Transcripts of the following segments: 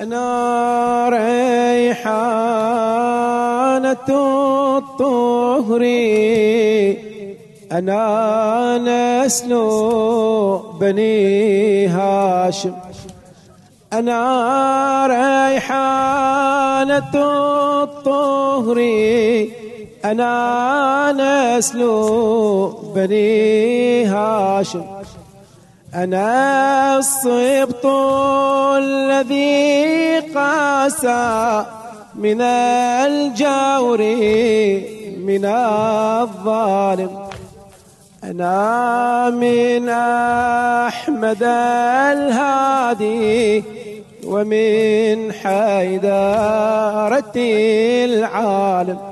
أنا ريحانة الطهر أنا نسل بني هاشم. أنا ريحانة الطهر أنا نسل بني هاشم. أنا الصبط الذي قاسى من الجور من الظالم. أنا من أحمد الهادي ومن حيدارة العالم.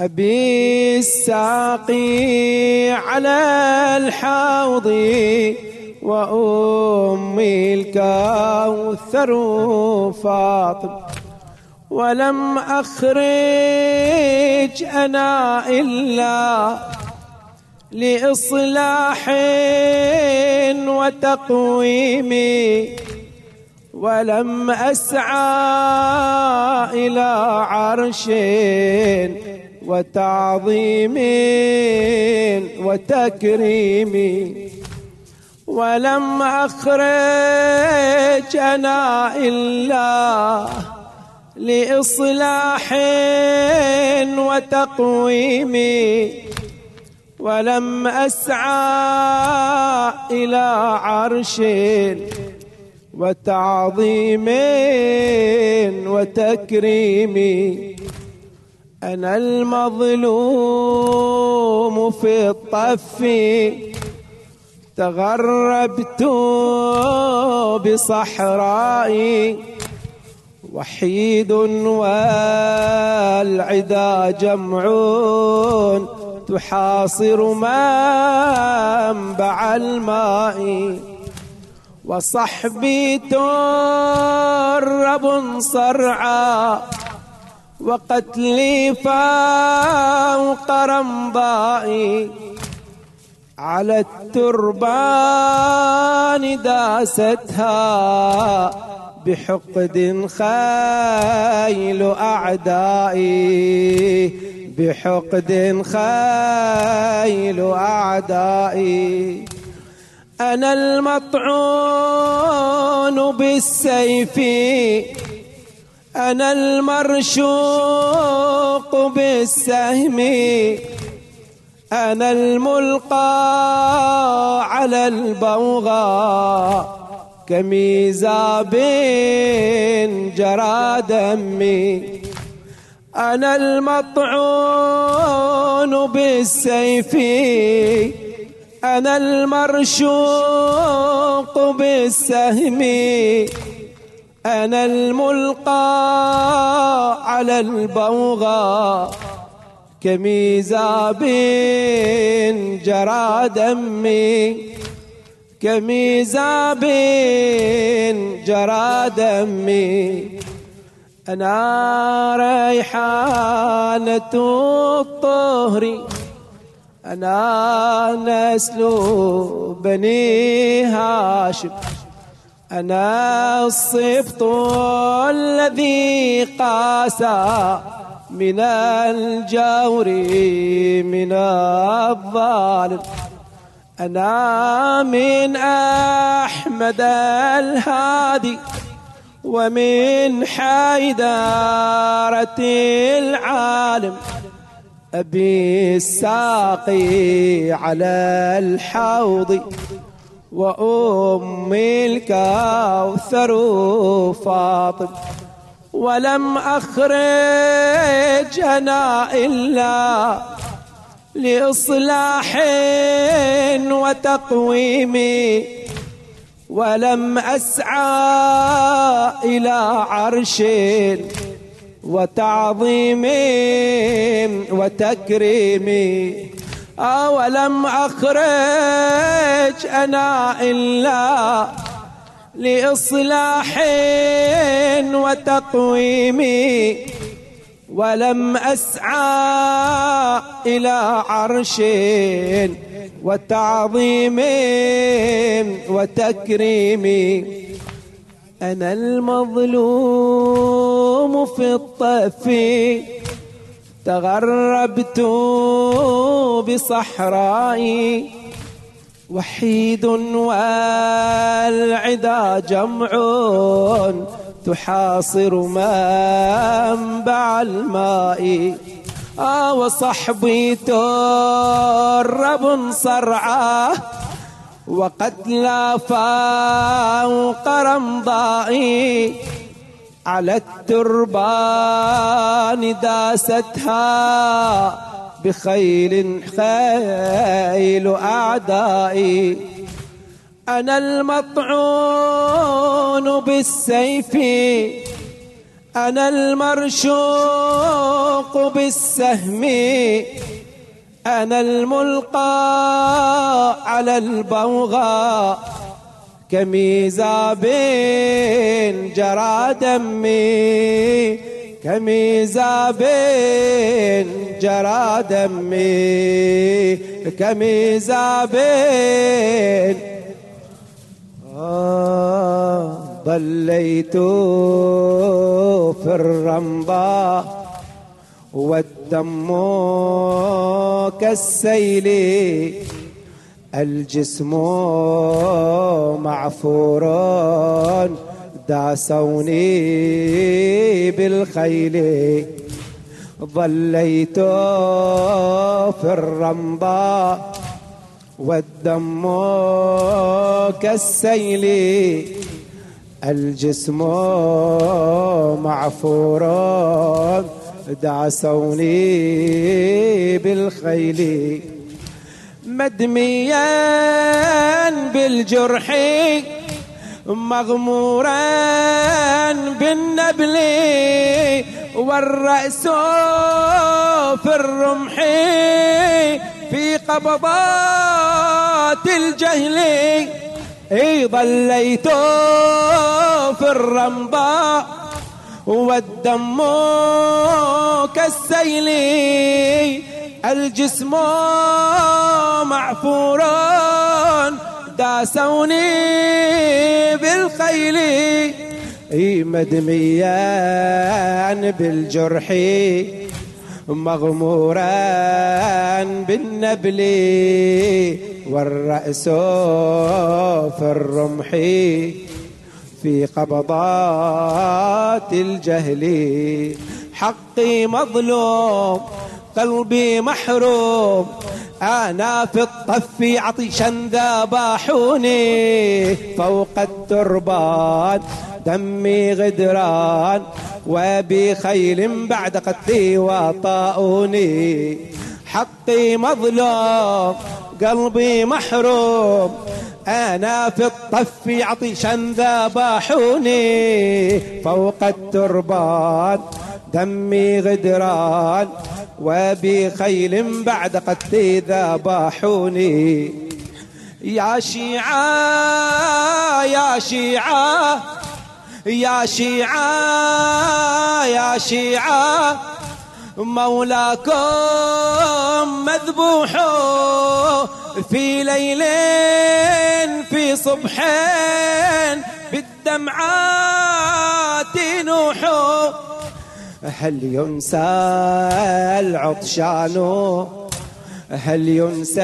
أبي الساقي على الحوض وأمي الكوثر فاطم. ولم أخرج أنا إلا لإصلاح وتقويم. ولم أسعى إلى عرش وتعظيم وتكريم ولم أخرج أنا إلا لإصلاح وتقويم ولم أسعى إلى عرش وتعظيم وتكريم أنا المظلوم في الطف. تغربت بصحرائي وحيد والعدا جمعون تحاصر منبع الماء. وصحبي ترب صرعى وقتلي فوق رمضائي على التربان داستها بحقد خيل أعدائي بحقد خيل أعدائي. أنا المطعون بالسيف أنا المرشوق بالسهم أنا الملقى على البوغاء كميزاب جرى دمي. أنا المطعون بالسيف أنا المرشوق بالسهم. أنا الملقى على البوغاء كميزاب جرى دمي كميزاب جرى دمي. أنا ريحانة الطهر أنا نسل بني هاشم. أنا الصبط الذي قاسى من الجور من الظالم أنا من أحمد الهادي ومن حيدارة العالم. أبي الساقي على الحوض. وأمي الكوثر فاطم ولم أخرج أنا إلا لإصلاح وتقويم ولم أسعى إلى عرش وتعظيم وتكريم. ولم أخرج أنا إلا لإصلاح وتقويم ولم أسعى إلى عرش وتعظيم وتكريم. أنا المظلوم في الطف تغربت بصحرائي وحيد والعدا جمع تحاصر منبع الماء. آه وصحبي ترب صرعاه وقد لا فوق رمضائي على التربان داستها بخيل خيل أعدائي. أنا المطعون بالسيف أنا المرشوق بالسهم أنا الملقى على البوغاء كميزاب جرى دمي. كميزاب جرى دمي. كميزاب آه ضليت في الرمضاء والدم كالسيل. الجسم معفور داسوني بالخيل. ظليت في الرمضاء والدم كالسيل. الجسم معفور دعسوني بالخيل. مدميا بالجرح مغمورا بالنبل والرأس في الرمح في قبضات الجهل. اي ظليت في الرمضاء والدم كالسيل الجسم معفور داسوني بالخيل. مدميا بالجرح مغمورا بالنبل. والرأس في الرمح في قبضات الجهل. حقي مظلوم قلبي محروم. أنا في الطف عطشا ذبحوني فوق التربان دمي غدران. وبخيل بعد قتلي وطاؤوني. حقي مظلوم قلبي محروم. أنا في الطف عطشا ذبحوني فوق التربان دمي غدران وبخيل بعد قتلي ذبحوني يا شيعة يا شيعة يا شيعة يا شيعة مولاكم مذبوح في ليل في صبحين بالدمعات نوح هل ينسى العطشان هل ينسى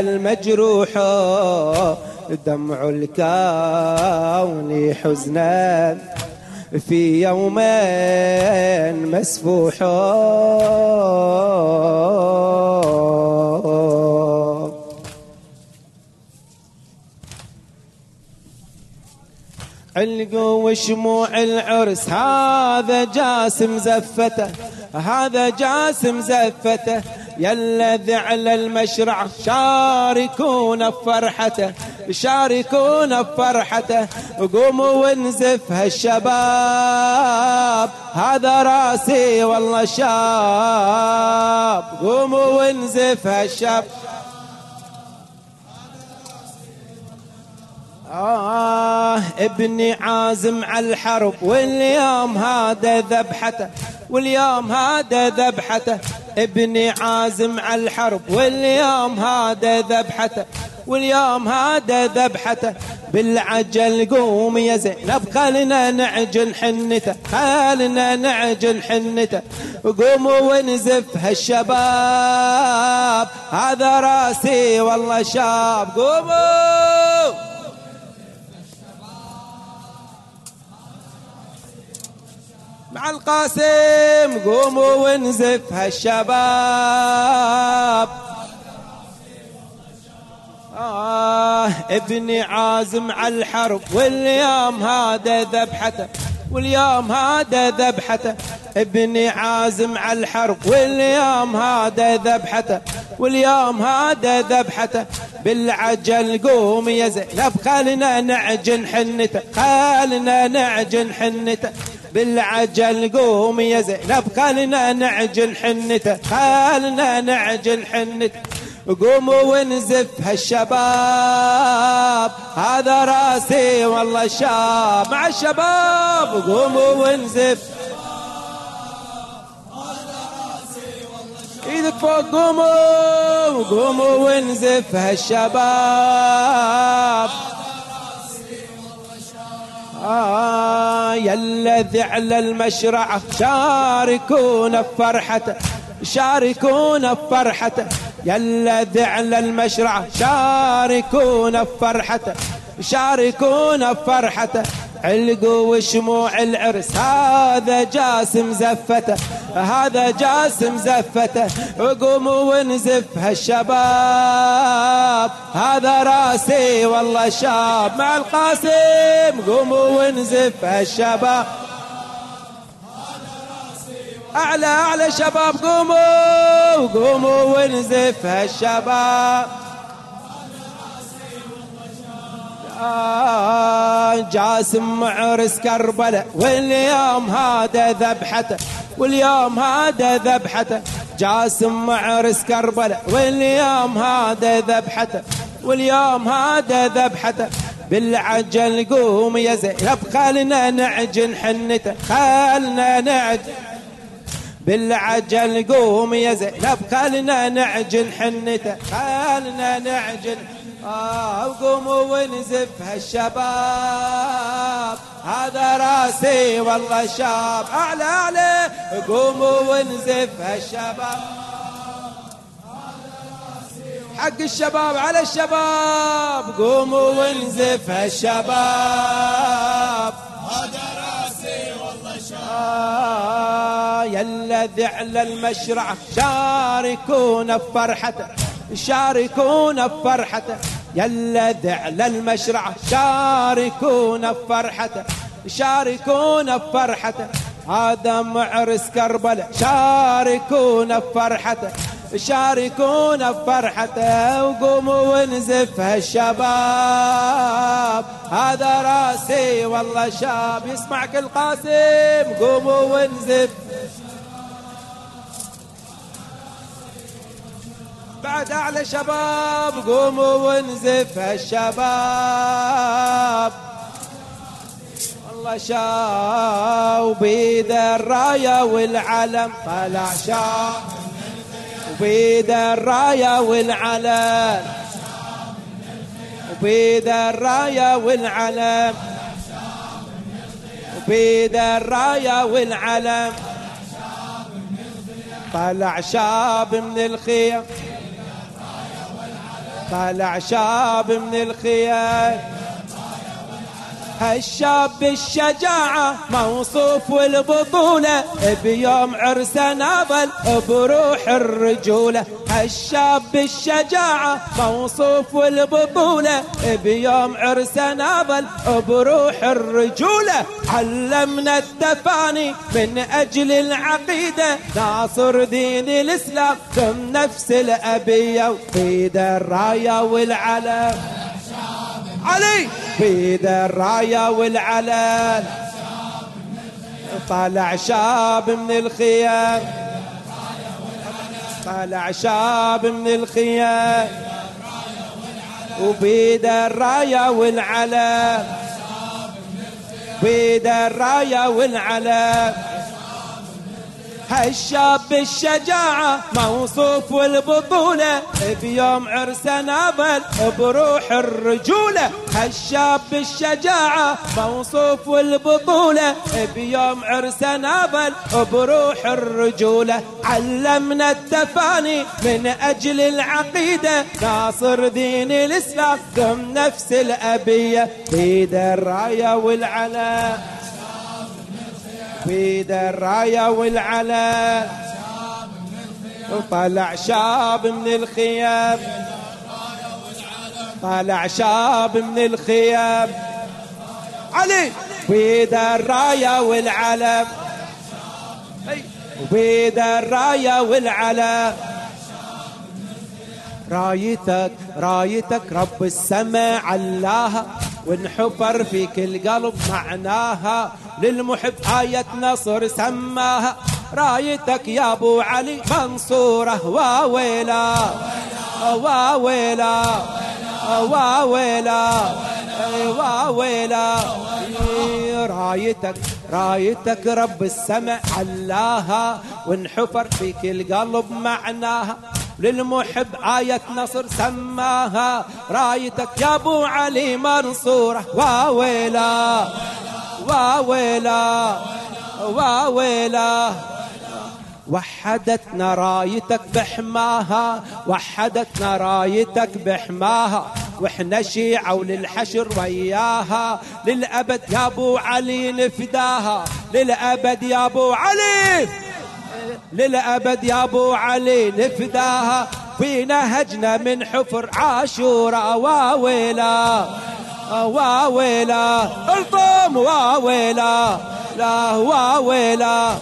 المجروح دمع الكون حزنا في يومين مسفوح؟ علقوا وشموع العرس. هذا جاسم زفته هذا جاسم زفته. يا الذي على المشرع شاركونا بفرحته شاركونا بفرحته قوموا ونزف هالشباب هذا راسي والله شاب. قوموا ونزف هالشباب آه ابني عازم على الحرب واليوم هذا ذبحته واليوم هذا ذبحته. ابني عازم على الحرب واليوم هذا ذبحته واليوم هذا ذبحته. بالعجل قوم يا زينب خلنا نعجن حنته خلنا نعجن حنته. قوموا ونزف هالشباب هذا راسي والله شاب. قوموا! مع القاسم قوموا ونزف هالشباب. آه ابني عازم على الحرب واليوم هذا ذبحته واليوم هذا ذبحته. ابني عازم على الحرب واليوم هذا ذبحته واليوم هذا ذبحته. بالعجل قوم يا زينب خلنا نعجن حنته خلنا نعجن حنته. بالعجل قوم يا زينب خلنا نعجن حنته خلنا نعجن حنته. قوموا ونزف هالشباب هذا راسي والله شاب مع الشباب قوموا ونزف. إيدك فوق قوموا قوموا ونزف هالشباب. يا الذي على المشرع. شاركونا بفرحته شاركونا بفرحته يا الذي على المشرع. شاركونا بفرحته شاركونا بفرحته علقوا وشموع العرس. هذا جاسم زفته. هذا جاسم زفته قوموا ونزف هالشباب. هذا راسي والله شاب. مع القاسم قوموا ونزف هالشباب. أعلى أعلى شباب قوموا قوموا ونزف هالشباب. جاسم معرس كربلاء واليوم هذا ذبحته. واليوم هذا ذبحته. جاسم معرس كربلاء واليوم هذا ذبحته. واليوم هذا ذبحته. بالعجل قوم يا زينب خلنا نعجن حنته. خلنا نعجن. بالعجل قوم يا زينب خلنا نعجن حنته. خلنا نعجن. آه قوموا ونزف هالشباب. هذا راسي والله شاب. أعلى أعلى. قوموا ونزف هالشباب. حق الشباب على الشباب. قوموا ونزف هالشباب. هذا راسي والله شاب. يا الذي على المشرع شاركونا بفرحته شاركونا بفرحته يا الذي على المشرع شاركونا بفرحته شاركونا بفرحته هذا معرس كربلاء. شاركونا بفرحته شاركونا بفرحته وقوموا ونزف هالشباب. هذا راسي والله شاب. يسمعك القاسم. قوموا ونزف بعد أعلى شباب قوموا ونزف هالشباب والله شاو بيد الراية والعلم طلع شاو وبيد الراية والعلم. وبيد الراية والعلم. وبيد الراية والعلم. طلع شاب من الخيام طلع شاب من الخيام هالشاب بالشجاعة موصوف والبطولة بيوم عرسه ناضل بروح الرجولة. هالشاب بالشجاعة موصوف والبطولة بيوم عرسه ناضل بروح الرجولة. علمنا التفاني من أجل العقيدة ناصر دين الإسلام ثم نفس الأبية وفيد الراية والعلم علي! بيد الراية والعلن طلع شاب من الخيام. طلع شاب من الخيام. وبيد الراية والعلم بيد الراية والعلم هالشاب بالشجاعة موصوف والبطولة بيوم عرس نابل بروح الرجولة. هالشاب بالشجاعة موصوف والبطولة بيوم عرس نابل بروح الرجولة. علمنا التفاني من أجل العقيدة ناصر دين الإسلام ضمن نفس الأبية بيد الراية والعلم بيد الراية والعلم وطلع شاب من الخيام. طلع شاب من الخيام. علي! بيد الراية والعلم بيد الراية والعلم رايتك رايتك رب السماء علاها. وانحفر في كل قلب معناها. للمحب آية نصر سماها. رايتك يا أبو علي منصورة. واويلا واويلا واويلا واويلا رايتك رايتك رب السماء علاها. وانحفر في كل قلب معناها. للمحب آية نصر سماها. رأيتك يا أبو علي منصورة. واويلا واويلا واويلا وحدتنا رأيتك بحماها. وحدتنا رأيتك بحماها. وإحنا شيعة وللحشر وياها. للأبد يا أبو علي نفداها. للأبد يا أبو علي. للأبد يا أبو علي نفداها في نهجنا من حفر عاشورا واويلا واويلا الطم واويلا لا واويلا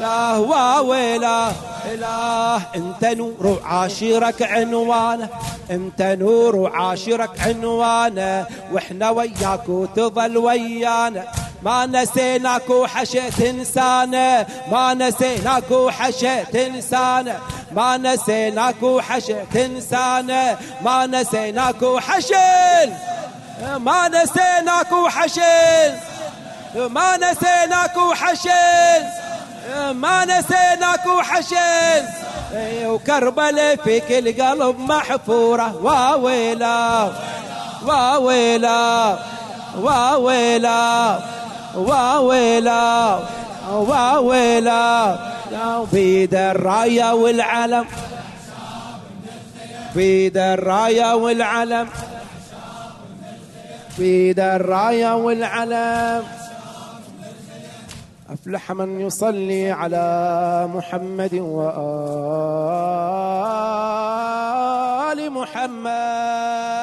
لا واويلا إله أنت نور عاشرك عنوانه أنت نور عاشرك عنوانه وإحنا وياك وتظل ويانا. ما نسيناك وحشيت انسانه ما نسيناك وحشيت انسانه ما نسيناك وحشيت انسانه ما نسيناك وحشل ما نسيناك وحشل ما نسيناك وحشل ما نسيناك وحشل وكربلة في كل قلب محفورة. واويلا واويلا واويلا واويلا واويلا بيد الراية والعلم. بيد الراية والعلم. بيد الراية والعلم. أفلح من يصلي على محمد وآل محمد.